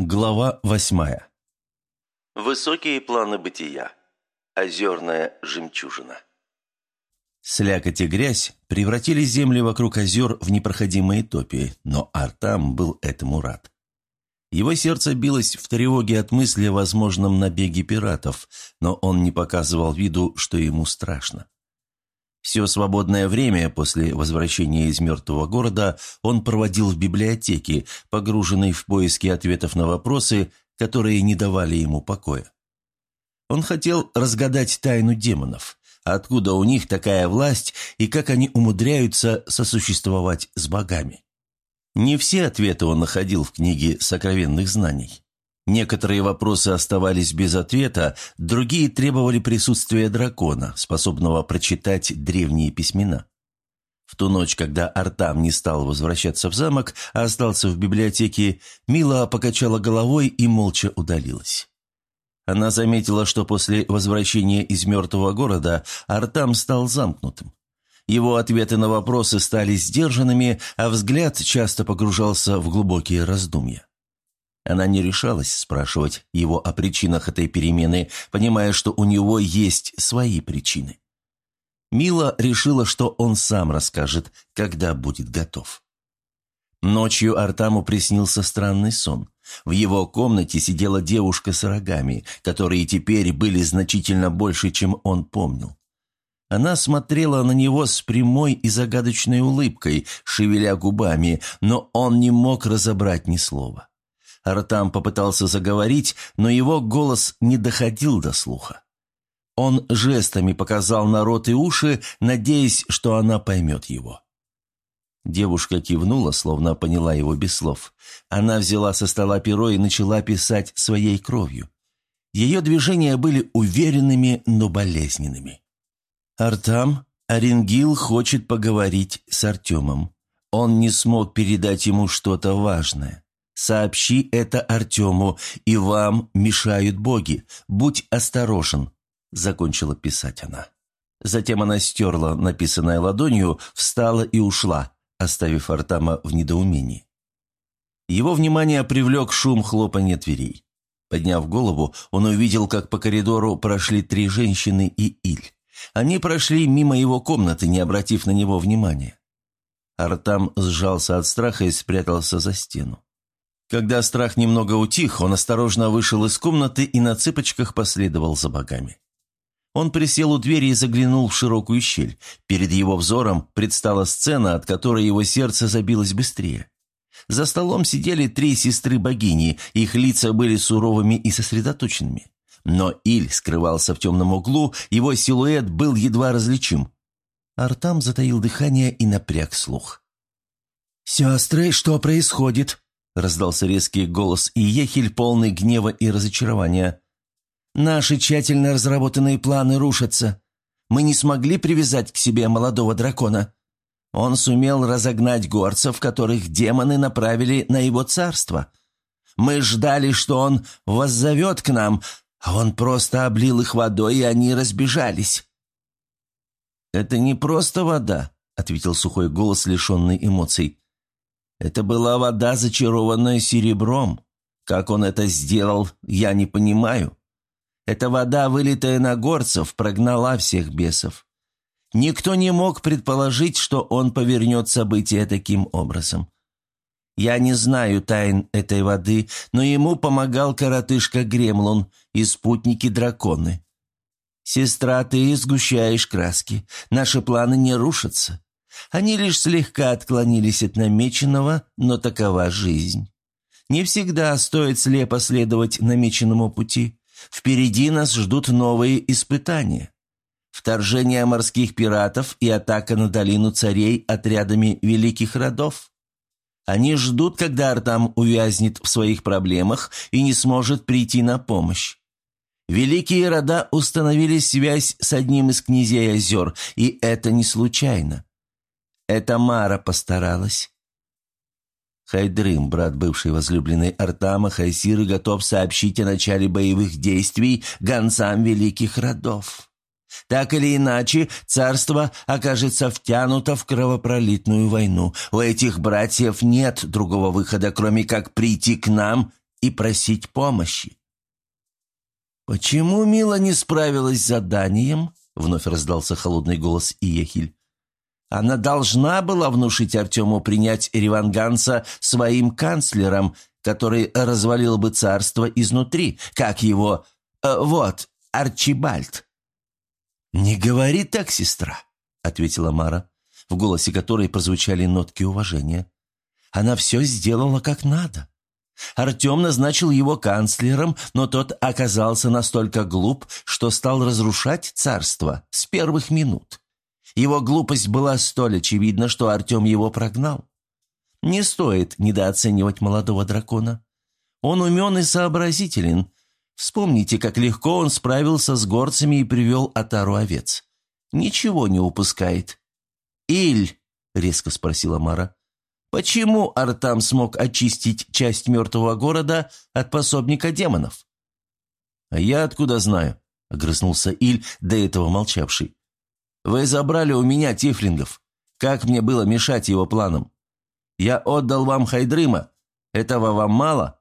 Глава восьмая. Высокие планы бытия. Озерная жемчужина. Слякоть и грязь превратили земли вокруг озер в непроходимые топи, но Артам был этому рад. Его сердце билось в тревоге от мысли о возможном набеге пиратов, но он не показывал виду, что ему страшно. Все свободное время после возвращения из мертвого города он проводил в библиотеке, погруженный в поиски ответов на вопросы, которые не давали ему покоя. Он хотел разгадать тайну демонов, откуда у них такая власть и как они умудряются сосуществовать с богами. Не все ответы он находил в книге сокровенных знаний. Некоторые вопросы оставались без ответа, другие требовали присутствия дракона, способного прочитать древние письмена. В ту ночь, когда Артам не стал возвращаться в замок, а остался в библиотеке, Мила покачала головой и молча удалилась. Она заметила, что после возвращения из мертвого города Артам стал замкнутым. Его ответы на вопросы стали сдержанными, а взгляд часто погружался в глубокие раздумья. Она не решалась спрашивать его о причинах этой перемены, понимая, что у него есть свои причины. Мила решила, что он сам расскажет, когда будет готов. Ночью Артаму приснился странный сон. В его комнате сидела девушка с рогами, которые теперь были значительно больше, чем он помнил. Она смотрела на него с прямой и загадочной улыбкой, шевеля губами, но он не мог разобрать ни слова. Артам попытался заговорить, но его голос не доходил до слуха. Он жестами показал на рот и уши, надеясь, что она поймет его. Девушка кивнула, словно поняла его без слов. Она взяла со стола перо и начала писать своей кровью. Ее движения были уверенными, но болезненными. «Артам, Оренгил хочет поговорить с Артемом. Он не смог передать ему что-то важное. Сообщи это Артему, и вам мешают боги. Будь осторожен», — закончила писать она. Затем она стерла написанное ладонью, встала и ушла, оставив Артама в недоумении. Его внимание привлек шум хлопанья дверей. Подняв голову, он увидел, как по коридору прошли три женщины и Иль. Они прошли мимо его комнаты, не обратив на него внимания. Артам сжался от страха и спрятался за стену. Когда страх немного утих, он осторожно вышел из комнаты и на цыпочках последовал за богами. Он присел у двери и заглянул в широкую щель. Перед его взором предстала сцена, от которой его сердце забилось быстрее. За столом сидели три сестры-богини, их лица были суровыми и сосредоточенными. Но Иль скрывался в темном углу, его силуэт был едва различим. Артам затаил дыхание и напряг слух. «Сестры, что происходит?» Раздался резкий голос Иехель, полный гнева и разочарования. «Наши тщательно разработанные планы рушатся. Мы не смогли привязать к себе молодого дракона. Он сумел разогнать горцев, которых демоны направили на его царство. Мы ждали, что он воззовет к нам, а он просто облил их водой, и они разбежались». «Это не просто вода», — ответил сухой голос, лишенный эмоций. Это была вода, зачарованная серебром. Как он это сделал, я не понимаю. Эта вода, вылитая на горцев, прогнала всех бесов. Никто не мог предположить, что он повернет события таким образом. Я не знаю тайн этой воды, но ему помогал коротышка Гремлун и спутники-драконы. Сестра, ты сгущаешь краски. Наши планы не рушатся. Они лишь слегка отклонились от намеченного, но такова жизнь. Не всегда стоит слепо следовать намеченному пути. Впереди нас ждут новые испытания. Вторжение морских пиратов и атака на долину царей отрядами великих родов. Они ждут, когда Артам увязнет в своих проблемах и не сможет прийти на помощь. Великие рода установили связь с одним из князей озер, и это не случайно. Это Мара постаралась. Хайдрым, брат бывшей возлюбленной Артама, Хайсиры готов сообщить о начале боевых действий гонцам великих родов. Так или иначе, царство окажется втянуто в кровопролитную войну. У этих братьев нет другого выхода, кроме как прийти к нам и просить помощи. «Почему Мила не справилась с заданием?» — вновь раздался холодный голос Иехиль. «Она должна была внушить Артему принять Реванганца своим канцлером, который развалил бы царство изнутри, как его... Э, вот, Арчибальд». «Не говори так, сестра», — ответила Мара, в голосе которой прозвучали нотки уважения. «Она все сделала как надо. Артем назначил его канцлером, но тот оказался настолько глуп, что стал разрушать царство с первых минут. Его глупость была столь очевидна, что Артем его прогнал. Не стоит недооценивать молодого дракона. Он умен и сообразителен. Вспомните, как легко он справился с горцами и привел отару овец. Ничего не упускает. «Иль!» — резко спросила Мара. Почему Артам смог очистить часть мертвого города от пособника демонов? «А я откуда знаю?» — огрызнулся Иль, до этого молчавший. «Вы забрали у меня тифлингов. Как мне было мешать его планам? Я отдал вам Хайдрыма. Этого вам мало?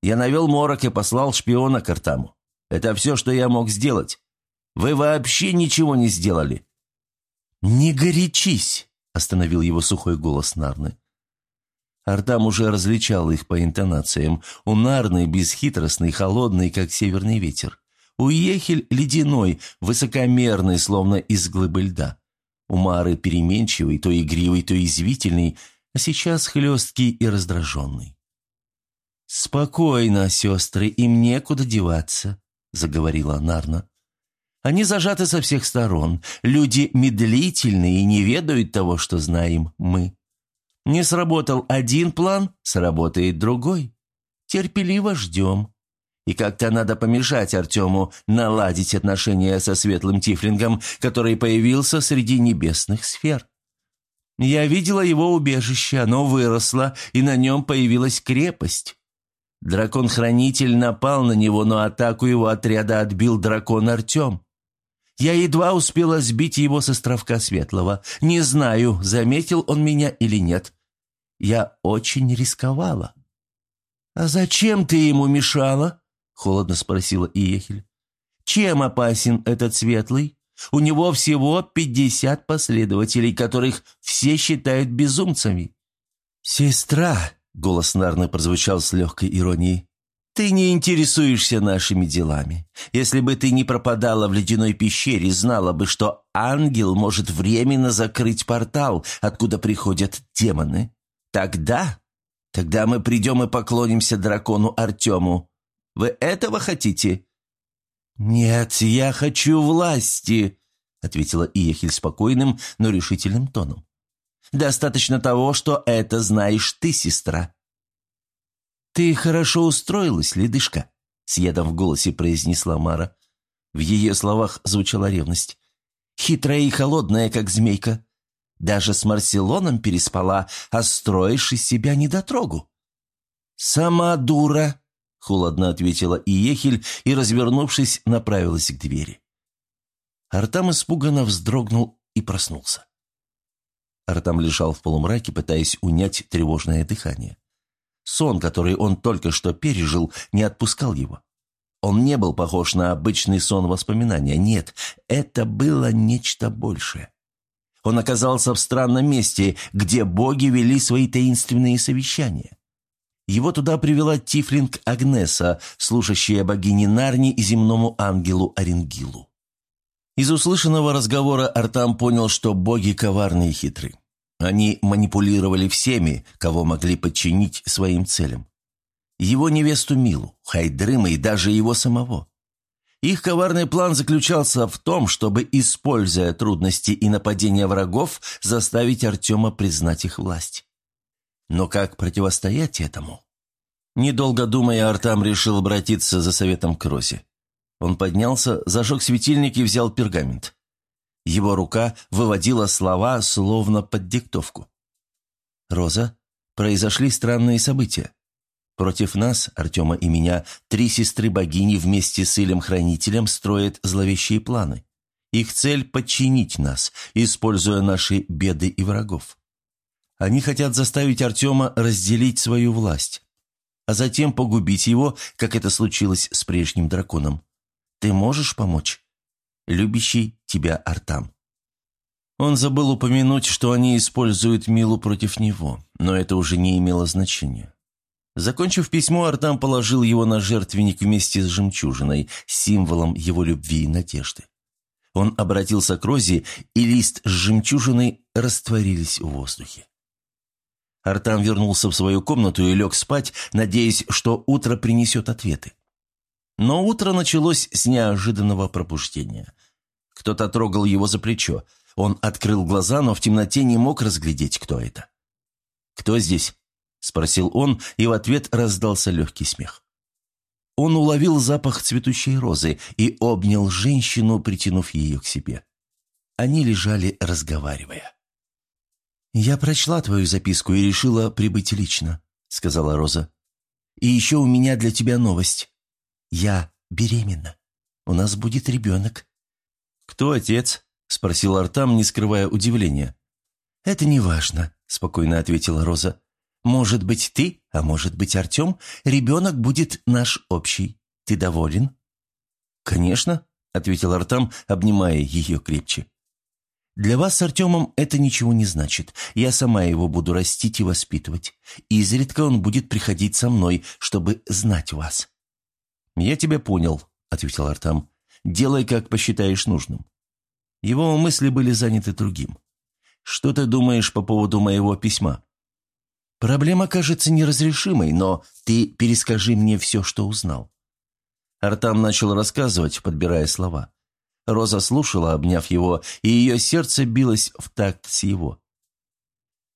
Я навел морок и послал шпиона к Артаму. Это все, что я мог сделать. Вы вообще ничего не сделали». «Не горячись!» — остановил его сухой голос Нарны. Артам уже различал их по интонациям. У Нарны бесхитростный, холодный, как северный ветер. У Ехель ледяной, высокомерный, словно из глыбы льда. У Мары переменчивый, то игривый, то извительный, а сейчас хлесткий и раздраженный. «Спокойно, сестры, им некуда деваться», — заговорила Нарна. «Они зажаты со всех сторон. Люди медлительные и не ведают того, что знаем мы. Не сработал один план, сработает другой. Терпеливо ждем. И как-то надо помешать Артему наладить отношения со светлым тифлингом, который появился среди небесных сфер. Я видела его убежище, оно выросло, и на нем появилась крепость. Дракон-хранитель напал на него, но атаку его отряда отбил дракон Артем. Я едва успела сбить его с островка Светлого. Не знаю, заметил он меня или нет. Я очень рисковала». «А зачем ты ему мешала?» — холодно спросила Иехель. «Чем опасен этот светлый? У него всего пятьдесят последователей, которых все считают безумцами». «Сестра», — голос Нарны прозвучал с легкой иронией, «ты не интересуешься нашими делами. Если бы ты не пропадала в ледяной пещере, знала бы, что ангел может временно закрыть портал, откуда приходят демоны. Тогда? Тогда мы придем и поклонимся дракону Артему. Вы этого хотите?» «Нет, я хочу власти», — ответила Иехель спокойным, но решительным тоном. «Достаточно того, что это знаешь ты, сестра». «Ты хорошо устроилась, ледышка», — с ядом в голосе произнесла Мара. В ее словах звучала ревность. «Хитрая и холодная, как змейка. Даже с Марселоном переспала, а строишь из себя недотрогу». «Сама дура», — холодно ответила Иехель и, развернувшись, направилась к двери. Артам испуганно вздрогнул и проснулся. Артам лежал в полумраке, пытаясь унять тревожное дыхание. Сон, который он только что пережил, не отпускал его. Он не был похож на обычный сон воспоминания. Нет, это было нечто большее. Он оказался в странном месте, где боги вели свои таинственные совещания. Его туда привела Тифлинг Агнеса, служащая богине Нарни и земному ангелу Оренгилу. Из услышанного разговора Артам понял, что боги коварны и хитры. Они манипулировали всеми, кого могли подчинить своим целям. Его невесту Милу, Хайдрыма и даже его самого. Их коварный план заключался в том, чтобы, используя трудности и нападения врагов, заставить Артема признать их власть. Но как противостоять этому? Недолго думая, Артам решил обратиться за советом к Розе. Он поднялся, зажег светильник и взял пергамент. Его рука выводила слова, словно под диктовку. «Роза, произошли странные события. Против нас, Артема и меня, три сестры-богини вместе с Илем-хранителем строят зловещие планы. Их цель – подчинить нас, используя наши беды и врагов. Они хотят заставить Артема разделить свою власть. а затем погубить его, как это случилось с прежним драконом. Ты можешь помочь? Любящий тебя Артам». Он забыл упомянуть, что они используют Милу против него, но это уже не имело значения. Закончив письмо, Артам положил его на жертвенник вместе с жемчужиной, символом его любви и надежды. Он обратился к Розе, и лист с жемчужиной растворились в воздухе. Артам вернулся в свою комнату и лег спать, надеясь, что утро принесет ответы. Но утро началось с неожиданного пробуждения. Кто-то трогал его за плечо. Он открыл глаза, но в темноте не мог разглядеть, кто это. «Кто здесь?» – спросил он, и в ответ раздался легкий смех. Он уловил запах цветущей розы и обнял женщину, притянув ее к себе. Они лежали, разговаривая. «Я прочла твою записку и решила прибыть лично», — сказала Роза. «И еще у меня для тебя новость. Я беременна. У нас будет ребенок». «Кто отец?» — спросил Артам, не скрывая удивления. «Это не важно», — спокойно ответила Роза. Может быть, ты, а может быть, Артем, ребенок будет наш общий. Ты доволен?» «Конечно», — ответил Артам, обнимая ее крепче. «Для вас с Артемом это ничего не значит. Я сама его буду растить и воспитывать. Изредка он будет приходить со мной, чтобы знать вас». «Я тебя понял», — ответил Артам. «Делай, как посчитаешь нужным». Его мысли были заняты другим. «Что ты думаешь по поводу моего письма?» Проблема кажется неразрешимой, но ты перескажи мне все, что узнал». Артам начал рассказывать, подбирая слова. Роза слушала, обняв его, и ее сердце билось в такт с его.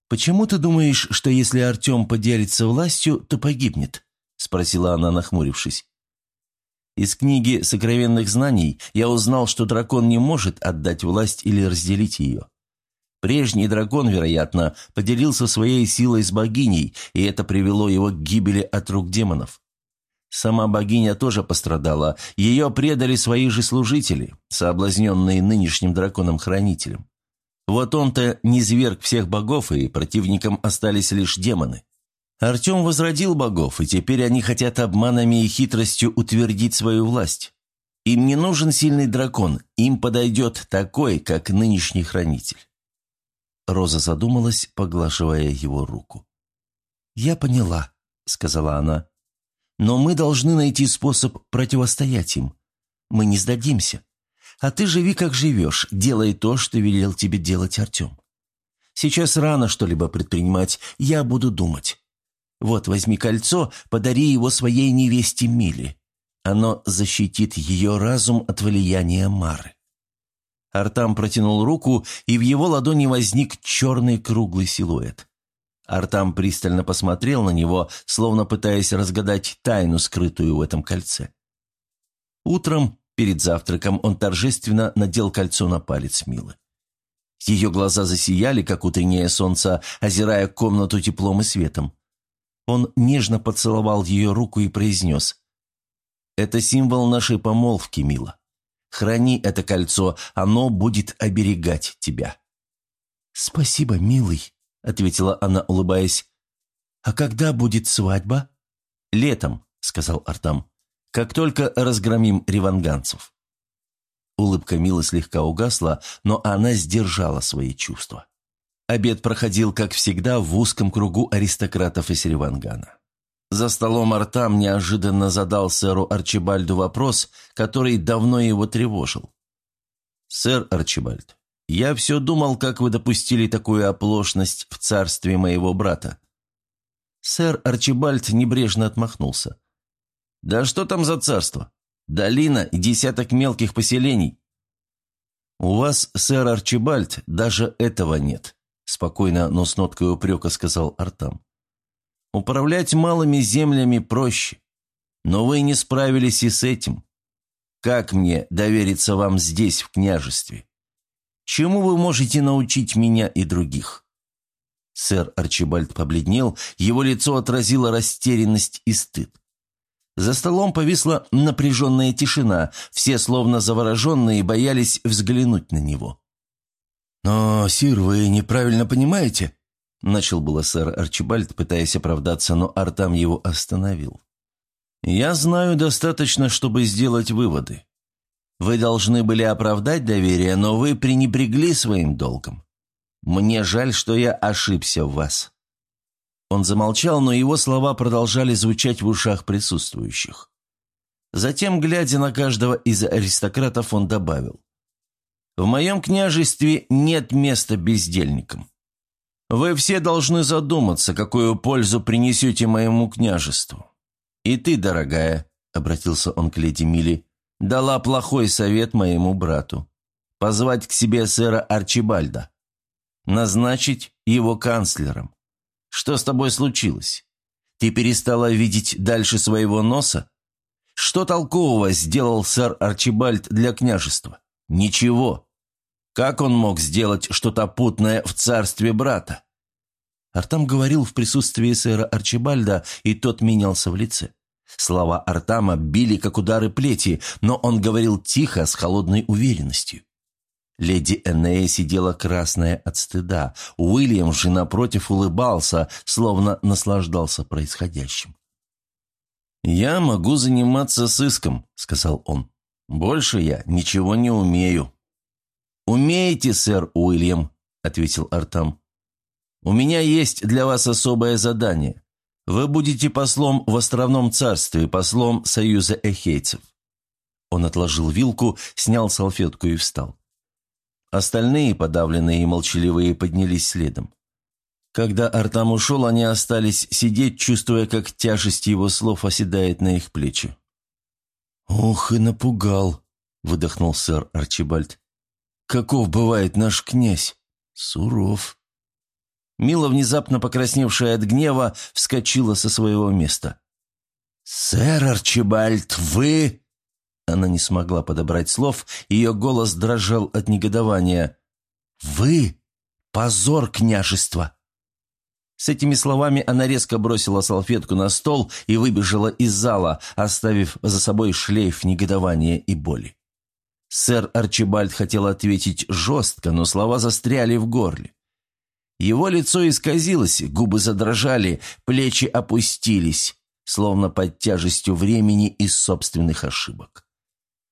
«Почему ты думаешь, что если Артем поделится властью, то погибнет?» – спросила она, нахмурившись. Из книги «Сокровенных знаний» я узнал, что дракон не может отдать власть или разделить ее. Прежний дракон, вероятно, поделился своей силой с богиней, и это привело его к гибели от рук демонов. Сама богиня тоже пострадала, ее предали свои же служители, соблазненные нынешним драконом-хранителем. Вот он-то не зверг всех богов, и противникам остались лишь демоны. Артем возродил богов, и теперь они хотят обманами и хитростью утвердить свою власть. Им не нужен сильный дракон, им подойдет такой, как нынешний хранитель. Роза задумалась, поглаживая его руку. «Я поняла», — сказала она. «Но мы должны найти способ противостоять им. Мы не сдадимся. А ты живи, как живешь, делай то, что велел тебе делать Артем. Сейчас рано что-либо предпринимать, я буду думать. Вот, возьми кольцо, подари его своей невесте Миле. Оно защитит ее разум от влияния Мары». Артам протянул руку, и в его ладони возник черный круглый силуэт. Артам пристально посмотрел на него, словно пытаясь разгадать тайну, скрытую в этом кольце. Утром, перед завтраком, он торжественно надел кольцо на палец Милы. Ее глаза засияли, как утреннее солнце, озирая комнату теплом и светом. Он нежно поцеловал ее руку и произнес «Это символ нашей помолвки, Мила. Храни это кольцо, оно будет оберегать тебя». «Спасибо, милый», — ответила она, улыбаясь. «А когда будет свадьба?» «Летом», — сказал Артам, — «как только разгромим реванганцев». Улыбка Милы слегка угасла, но она сдержала свои чувства. Обед проходил, как всегда, в узком кругу аристократов из Ревангана. За столом Артам неожиданно задал сэру Арчибальду вопрос, который давно его тревожил. «Сэр Арчибальд, я все думал, как вы допустили такую оплошность в царстве моего брата». Сэр Арчибальд небрежно отмахнулся. «Да что там за царство? Долина и десяток мелких поселений». «У вас, сэр Арчибальд, даже этого нет», – спокойно, но с ноткой упрека сказал Артам. Управлять малыми землями проще. Но вы не справились и с этим. Как мне довериться вам здесь, в княжестве? Чему вы можете научить меня и других?» Сэр Арчибальд побледнел, его лицо отразило растерянность и стыд. За столом повисла напряженная тишина, все, словно завороженные, боялись взглянуть на него. «Но, Сир, вы неправильно понимаете», Начал было сэр Арчибальд, пытаясь оправдаться, но Артам его остановил. «Я знаю достаточно, чтобы сделать выводы. Вы должны были оправдать доверие, но вы пренебрегли своим долгом. Мне жаль, что я ошибся в вас». Он замолчал, но его слова продолжали звучать в ушах присутствующих. Затем, глядя на каждого из аристократов, он добавил. «В моем княжестве нет места бездельникам. Вы все должны задуматься, какую пользу принесете моему княжеству. И ты, дорогая, — обратился он к леди Милли, — дала плохой совет моему брату. Позвать к себе сэра Арчибальда. Назначить его канцлером. Что с тобой случилось? Ты перестала видеть дальше своего носа? Что толкового сделал сэр Арчибальд для княжества? Ничего. Как он мог сделать что-то путное в царстве брата? Артам говорил в присутствии сэра Арчибальда, и тот менялся в лице. Слова Артама били, как удары плети, но он говорил тихо, с холодной уверенностью. Леди Энея сидела красная от стыда. Уильям же, напротив, улыбался, словно наслаждался происходящим. «Я могу заниматься сыском», — сказал он. «Больше я ничего не умею». «Умеете, сэр Уильям», — ответил Артам. «У меня есть для вас особое задание. Вы будете послом в островном царстве, послом Союза Эхейцев». Он отложил вилку, снял салфетку и встал. Остальные, подавленные и молчаливые, поднялись следом. Когда Артам ушел, они остались сидеть, чувствуя, как тяжесть его слов оседает на их плечи. «Ух, и напугал!» — выдохнул сэр Арчибальд. Каков бывает наш князь? Суров. Мила, внезапно покрасневшая от гнева, вскочила со своего места. «Сэр Арчибальд, вы...» Она не смогла подобрать слов, ее голос дрожал от негодования. «Вы — позор княжества!» С этими словами она резко бросила салфетку на стол и выбежала из зала, оставив за собой шлейф негодования и боли. Сэр Арчибальд хотел ответить жестко, но слова застряли в горле. Его лицо исказилось, губы задрожали, плечи опустились, словно под тяжестью времени и собственных ошибок.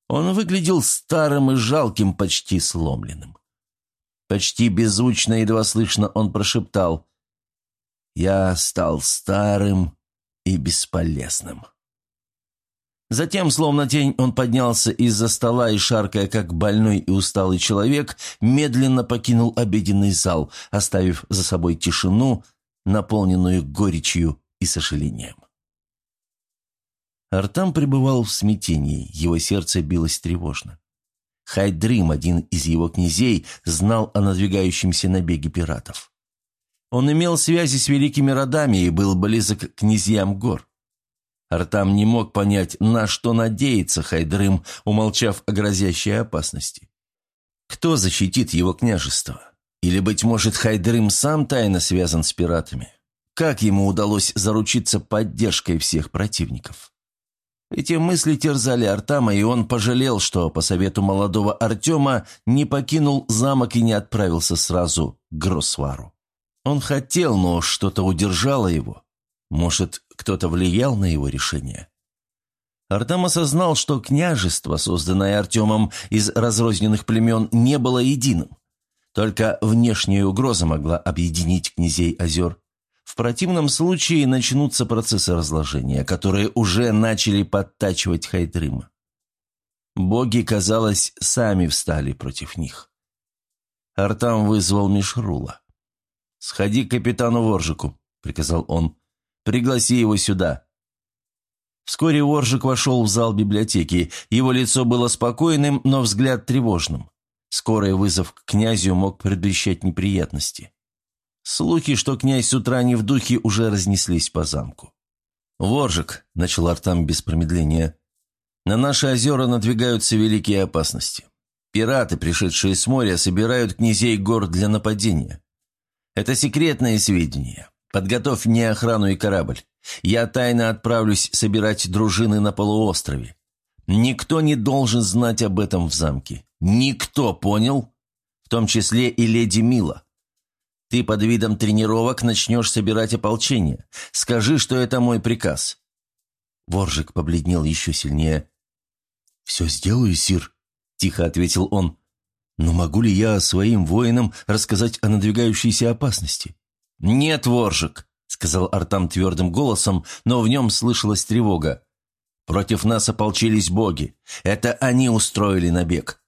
Он выглядел старым и жалким, почти сломленным. Почти беззвучно, едва слышно, он прошептал «Я стал старым и бесполезным». Затем, словно тень, он поднялся из-за стола и, шаркая как больной и усталый человек, медленно покинул обеденный зал, оставив за собой тишину, наполненную горечью и сожалением. Артам пребывал в смятении, его сердце билось тревожно. Хайдрим, один из его князей, знал о надвигающемся набеге пиратов. Он имел связи с великими родами и был близок к князьям гор. Артам не мог понять, на что надеется Хайдрым, умолчав о грозящей опасности. Кто защитит его княжество? Или, быть может, Хайдрым сам тайно связан с пиратами? Как ему удалось заручиться поддержкой всех противников? Эти мысли терзали Артама, и он пожалел, что по совету молодого Артема не покинул замок и не отправился сразу к Гросвару. Он хотел, но что-то удержало его. Может, кто-то влиял на его решение? Артам осознал, что княжество, созданное Артемом из разрозненных племен, не было единым. Только внешняя угроза могла объединить князей озер. В противном случае начнутся процессы разложения, которые уже начали подтачивать Хайдрыма. Боги, казалось, сами встали против них. Артам вызвал Мишрула. «Сходи к капитану Воржику», — приказал он. Пригласи его сюда». Вскоре Воржик вошел в зал библиотеки. Его лицо было спокойным, но взгляд тревожным. Скорый вызов к князю мог предвещать неприятности. Слухи, что князь с утра не в духе, уже разнеслись по замку. «Воржик», — начал Артам без промедления, — «на наши озера надвигаются великие опасности. Пираты, пришедшие с моря, собирают князей гор для нападения. Это секретные сведения. Подготовь мне охрану и корабль. Я тайно отправлюсь собирать дружины на полуострове. Никто не должен знать об этом в замке. Никто, понял? В том числе и леди Мила. Ты под видом тренировок начнешь собирать ополчение. Скажи, что это мой приказ». Воржик побледнел еще сильнее. «Все сделаю, Сир», — тихо ответил он. «Но могу ли я своим воинам рассказать о надвигающейся опасности?» «Нет, Воржик», — сказал Артам твердым голосом, но в нем слышалась тревога. «Против нас ополчились боги. Это они устроили набег».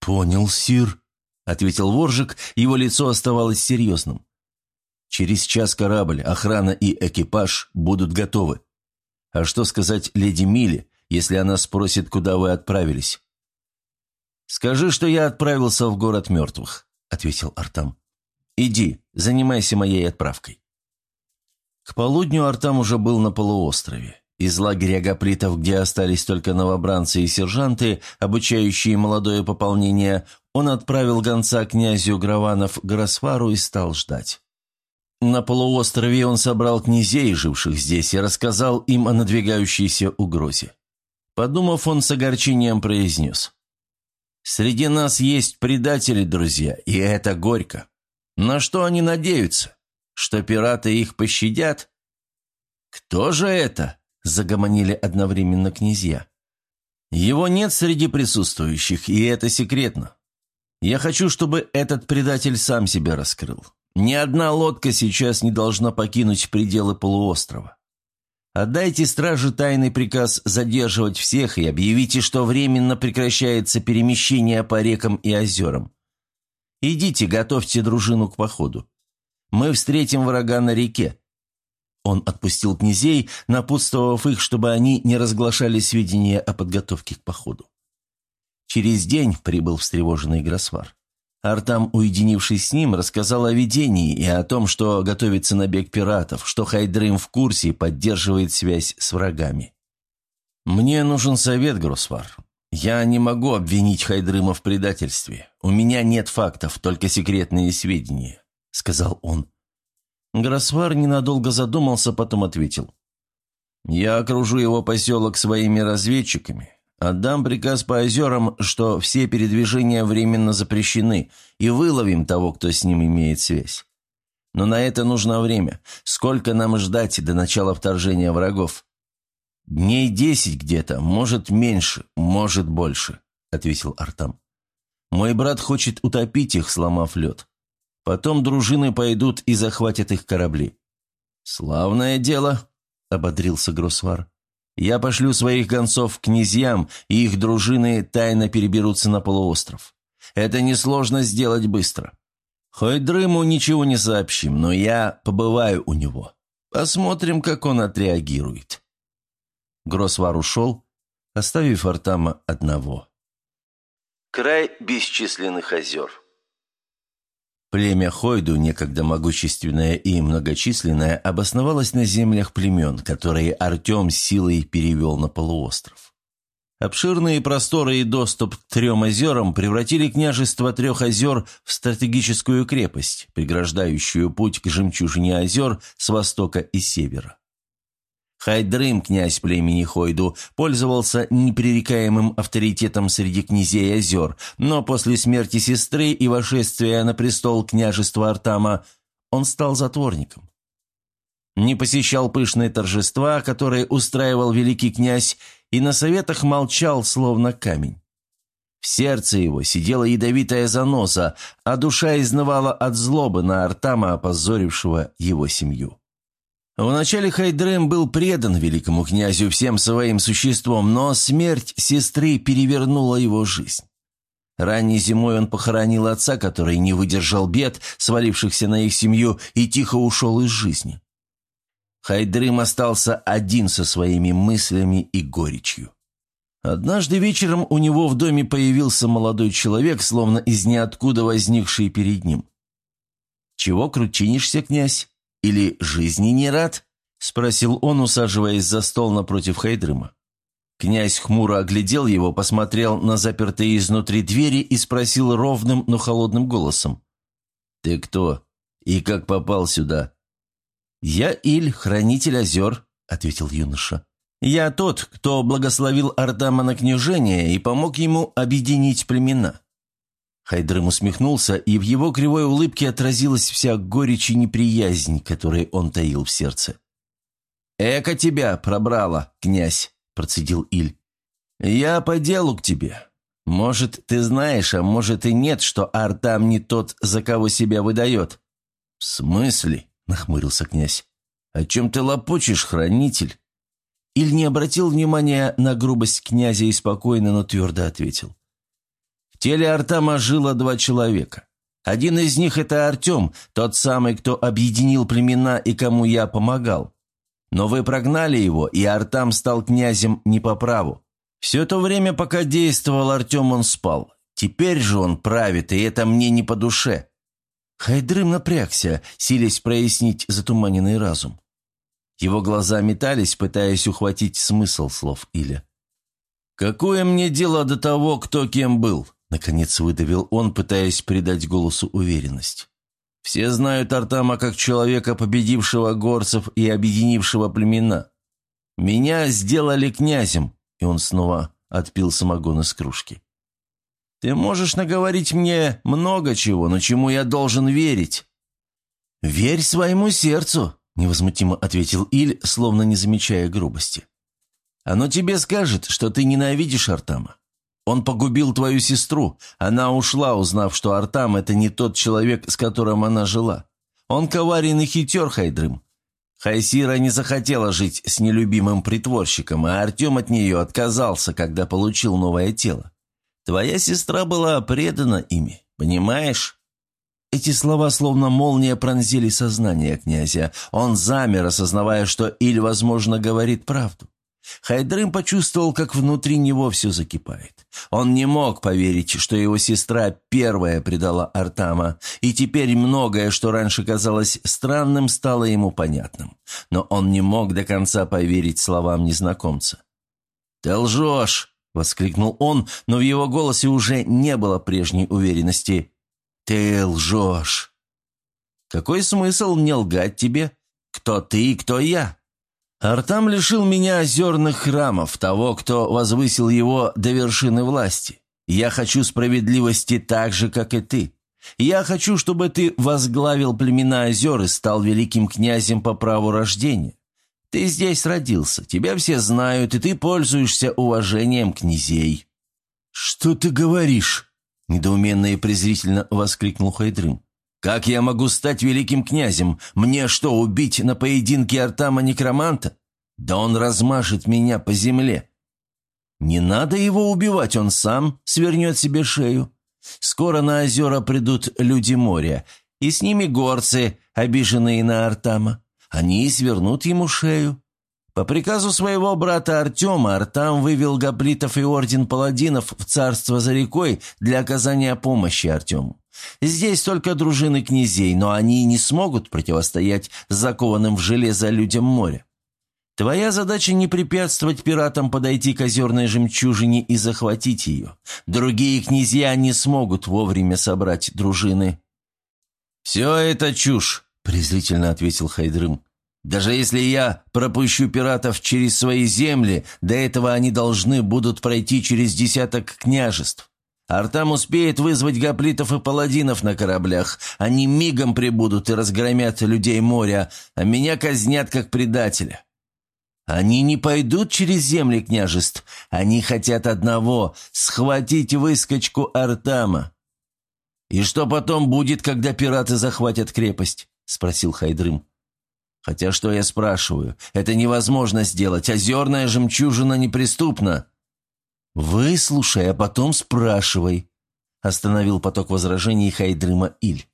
«Понял, Сир», — ответил Воржик, его лицо оставалось серьезным. «Через час корабль, охрана и экипаж будут готовы. А что сказать леди Миле, если она спросит, куда вы отправились?» «Скажи, что я отправился в город мертвых», — ответил Артам. «Иди, занимайся моей отправкой». К полудню Артам уже был на полуострове. Из лагеря гоплитов, где остались только новобранцы и сержанты, обучающие молодое пополнение, он отправил гонца князю Граванов Гросфару и стал ждать. На полуострове он собрал князей, живших здесь, и рассказал им о надвигающейся угрозе. Подумав, он с огорчением произнес. «Среди нас есть предатели, друзья, и это горько. На что они надеются? Что пираты их пощадят?» «Кто же это?» – загомонили одновременно князья. «Его нет среди присутствующих, и это секретно. Я хочу, чтобы этот предатель сам себя раскрыл. Ни одна лодка сейчас не должна покинуть пределы полуострова. Отдайте страже тайный приказ задерживать всех и объявите, что временно прекращается перемещение по рекам и озерам. Идите, готовьте дружину к походу. Мы встретим врага на реке. Он отпустил князей, напутствовав их, чтобы они не разглашали сведения о подготовке к походу. Через день прибыл встревоженный Гросвар. Артам, уединившись с ним, рассказал о видении и о том, что готовится набег пиратов, что Хайдрым в курсе и поддерживает связь с врагами. «Мне нужен совет, Гросвар. Я не могу обвинить Хайдрыма в предательстве. У меня нет фактов, только секретные сведения», — сказал он. Гросвар ненадолго задумался, потом ответил. «Я окружу его поселок своими разведчиками, Отдам приказ по озерам, что все передвижения временно запрещены, и выловим того, кто с ним имеет связь. Но на это нужно время. Сколько нам ждать до начала вторжения врагов? Дней десять где-то, может меньше, может больше, ответил Артам. Мой брат хочет утопить их, сломав лед. Потом дружины пойдут и захватят их корабли. «Славное дело», — ободрился Гросвар. Я пошлю своих гонцов к князьям, и их дружины тайно переберутся на полуостров. Это несложно сделать быстро. Хоть Дрыму ничего не сообщим, но я побываю у него. Посмотрим, как он отреагирует». Гросвар ушел, оставив Артама одного. Край бесчисленных озер. Племя Хойду, некогда могущественное и многочисленное, обосновалось на землях племен, которые Артем силой перевел на полуостров. Обширные просторы и доступ к трем озерам превратили княжество трех озер в стратегическую крепость, преграждающую путь к жемчужине озер с востока и севера. Хайдрым, князь племени Хойду, пользовался непререкаемым авторитетом среди князей озер, но после смерти сестры и вошествия на престол княжества Артама он стал затворником. Не посещал пышные торжества, которые устраивал великий князь, и на советах молчал, словно камень. В сердце его сидела ядовитая заноса, а душа изнывала от злобы на Артама, опозорившего его семью. Вначале Хайдрем был предан великому князю всем своим существом, но смерть сестры перевернула его жизнь. Ранней зимой он похоронил отца, который не выдержал бед, свалившихся на их семью, и тихо ушел из жизни. Хайдрым остался один со своими мыслями и горечью. Однажды вечером у него в доме появился молодой человек, словно из ниоткуда возникший перед ним. «Чего кручинишься, князь?» Или жизни не рад?» – спросил он, усаживаясь за стол напротив Хайдрыма. Князь хмуро оглядел его, посмотрел на запертые изнутри двери и спросил ровным, но холодным голосом. «Ты кто? И как попал сюда?» «Я Иль, хранитель озер», — ответил юноша. «Я тот, кто благословил Ардама на княжение и помог ему объединить племена». Хайдрым усмехнулся, и в его кривой улыбке отразилась вся горечь и неприязнь, которую он таил в сердце. «Эко тебя пробрало, князь», – процедил Иль. «Я по делу к тебе. Может, ты знаешь, а может и нет, что Артам не тот, за кого себя выдает». «В смысле?» – нахмурился князь. «О чем ты лопочешь, хранитель?» Иль не обратил внимания на грубость князя и спокойно, но твердо ответил. Теле Артама жило два человека. Один из них – это Артем, тот самый, кто объединил племена и кому я помогал. Но вы прогнали его, и Артам стал князем не по праву. Все то время, пока действовал Артем, он спал. Теперь же он правит, и это мне не по душе». Хайдрым напрягся, силясь прояснить затуманенный разум. Его глаза метались, пытаясь ухватить смысл слов Иля. «Какое мне дело до того, кто кем был?» Наконец выдавил он, пытаясь придать голосу уверенность. «Все знают Артама как человека, победившего горцев и объединившего племена. Меня сделали князем, и он снова отпил самогон из кружки. «Ты можешь наговорить мне много чего, но чему я должен верить?» «Верь своему сердцу», — невозмутимо ответил Иль, словно не замечая грубости. «Оно тебе скажет, что ты ненавидишь Артама. Он погубил твою сестру. Она ушла, узнав, что Артам — это не тот человек, с которым она жила. Он коварен и хитер, Хайдрым. Хайсира не захотела жить с нелюбимым притворщиком, а Артем от нее отказался, когда получил новое тело. Твоя сестра была предана ими, понимаешь?» Эти слова словно молния пронзили сознание князя. Он замер, осознавая, что Иль, возможно, говорит правду. Хайдрым почувствовал, как внутри него все закипает. Он не мог поверить, что его сестра первая предала Артама, и теперь многое, что раньше казалось странным, стало ему понятным. Но он не мог до конца поверить словам незнакомца. «Ты лжешь!» — воскликнул он, но в его голосе уже не было прежней уверенности. «Ты лжешь!» «Какой смысл мне лгать тебе? Кто ты и кто я?» Артам лишил меня озерных храмов, того, кто возвысил его до вершины власти. Я хочу справедливости так же, как и ты. Я хочу, чтобы ты возглавил племена озер и стал великим князем по праву рождения. Ты здесь родился, тебя все знают, и ты пользуешься уважением князей». «Что ты говоришь?» – недоуменно и презрительно воскликнул Хайдрым. Как я могу стать великим князем? Мне что, убить на поединке Артама Некроманта? Да он размашет меня по земле. Не надо его убивать, он сам свернет себе шею. Скоро на озера придут люди моря, и с ними горцы, обиженные на Артама. Они и свернут ему шею. По приказу своего брата Артема Артам вывел гоблитов и орден паладинов в царство за рекой для оказания помощи Артему. Здесь только дружины князей, но они не смогут противостоять закованным в железо людям моря. Твоя задача не препятствовать пиратам подойти к озерной жемчужине и захватить ее. Другие князья не смогут вовремя собрать дружины». «Все это чушь», — презрительно ответил Хайдрым. «Даже если я пропущу пиратов через свои земли, до этого они должны будут пройти через десяток княжеств. Артам успеет вызвать гоплитов и паладинов на кораблях. Они мигом прибудут и разгромят людей моря, а меня казнят как предателя. Они не пойдут через земли княжеств. Они хотят одного — схватить выскочку Артама. «И что потом будет, когда пираты захватят крепость?» — спросил Хайдрым. «Хотя что я спрашиваю? Это невозможно сделать. Озерная жемчужина неприступна». «Выслушай, а потом спрашивай», – остановил поток возражений Хайдрыма Иль.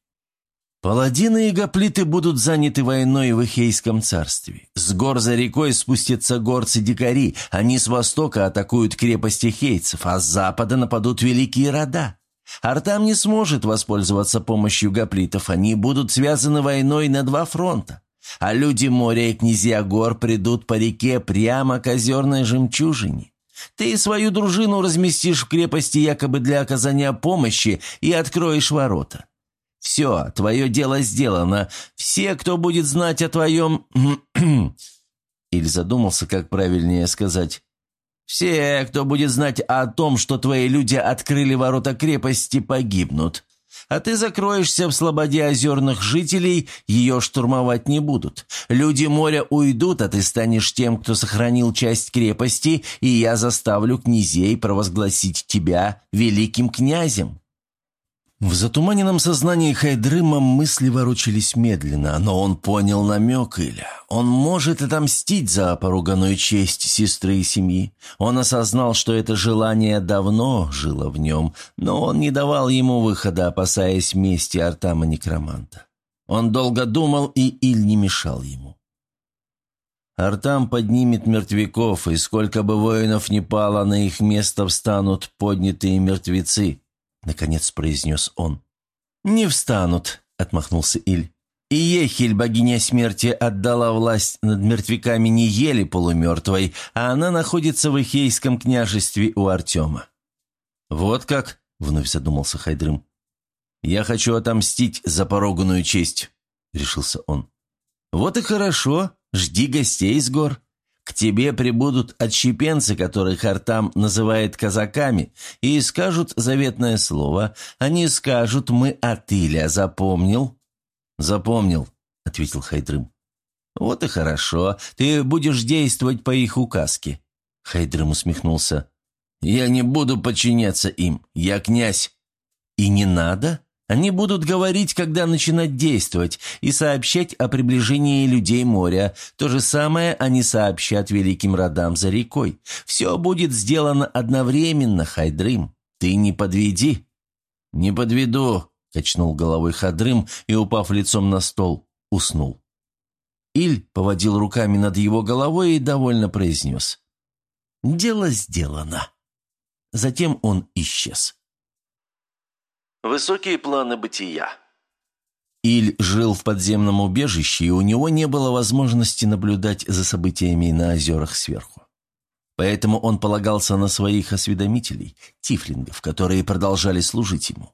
«Паладины и гоплиты будут заняты войной в Ихейском царстве. С гор за рекой спустятся горцы-дикари, они с востока атакуют крепости хейцев, а с запада нападут великие рода. Артам не сможет воспользоваться помощью гоплитов, они будут связаны войной на два фронта. А люди моря и князья гор придут по реке прямо к озерной жемчужине. Ты свою дружину разместишь в крепости якобы для оказания помощи и откроешь ворота. Все, твое дело сделано. Все, кто будет знать о твоем...» Иль задумался, как правильнее сказать. Все, кто будет знать о том, что твои люди открыли ворота крепости, погибнут. А ты закроешься в слободе озерных жителей, ее штурмовать не будут. Люди моря уйдут, а ты станешь тем, кто сохранил часть крепости, и я заставлю князей провозгласить тебя великим князем». В затуманенном сознании Хайдрыма мысли ворочались медленно, но он понял намек Иля. Он может отомстить за поруганную честь сестры и семьи. Он осознал, что это желание давно жило в нем, но он не давал ему выхода, опасаясь мести Артама Некроманта. Он долго думал, и Иль не мешал ему. Артам поднимет мертвяков, и сколько бы воинов ни пало, на их место встанут поднятые мертвецы. — наконец произнес он. «Не встанут», — отмахнулся Иль. «И Ехель, богиня смерти, отдала власть над мертвяками не еле полумертвой, а она находится в Ихейском княжестве у Артема». «Вот как?» — вновь задумался Хайдрым. «Я хочу отомстить за пороганную честь», — решился он. «Вот и хорошо. Жди гостей с гор. К тебе прибудут отщепенцы, которых Артам называет казаками, и скажут заветное слово. Они скажут «мы от Иля». Запомнил?» «Запомнил», — ответил Хайдрым. «Вот и хорошо. Ты будешь действовать по их указке». Хайдрым усмехнулся. «Я не буду подчиняться им. Я князь». «И не надо?» Они будут говорить, когда начинать действовать, и сообщать о приближении людей моря. То же самое они сообщат великим родам за рекой. Все будет сделано одновременно, Хайдрым. Ты не подведи». «Не подведу», — качнул головой Хадрым и, упав лицом на стол, уснул. Иль поводил руками над его головой и довольно произнес. «Дело сделано». Затем он исчез. Высокие планы бытия. Иль жил в подземном убежище, и у него не было возможности наблюдать за событиями на озерах сверху. Поэтому он полагался на своих осведомителей, тифлингов, которые продолжали служить ему.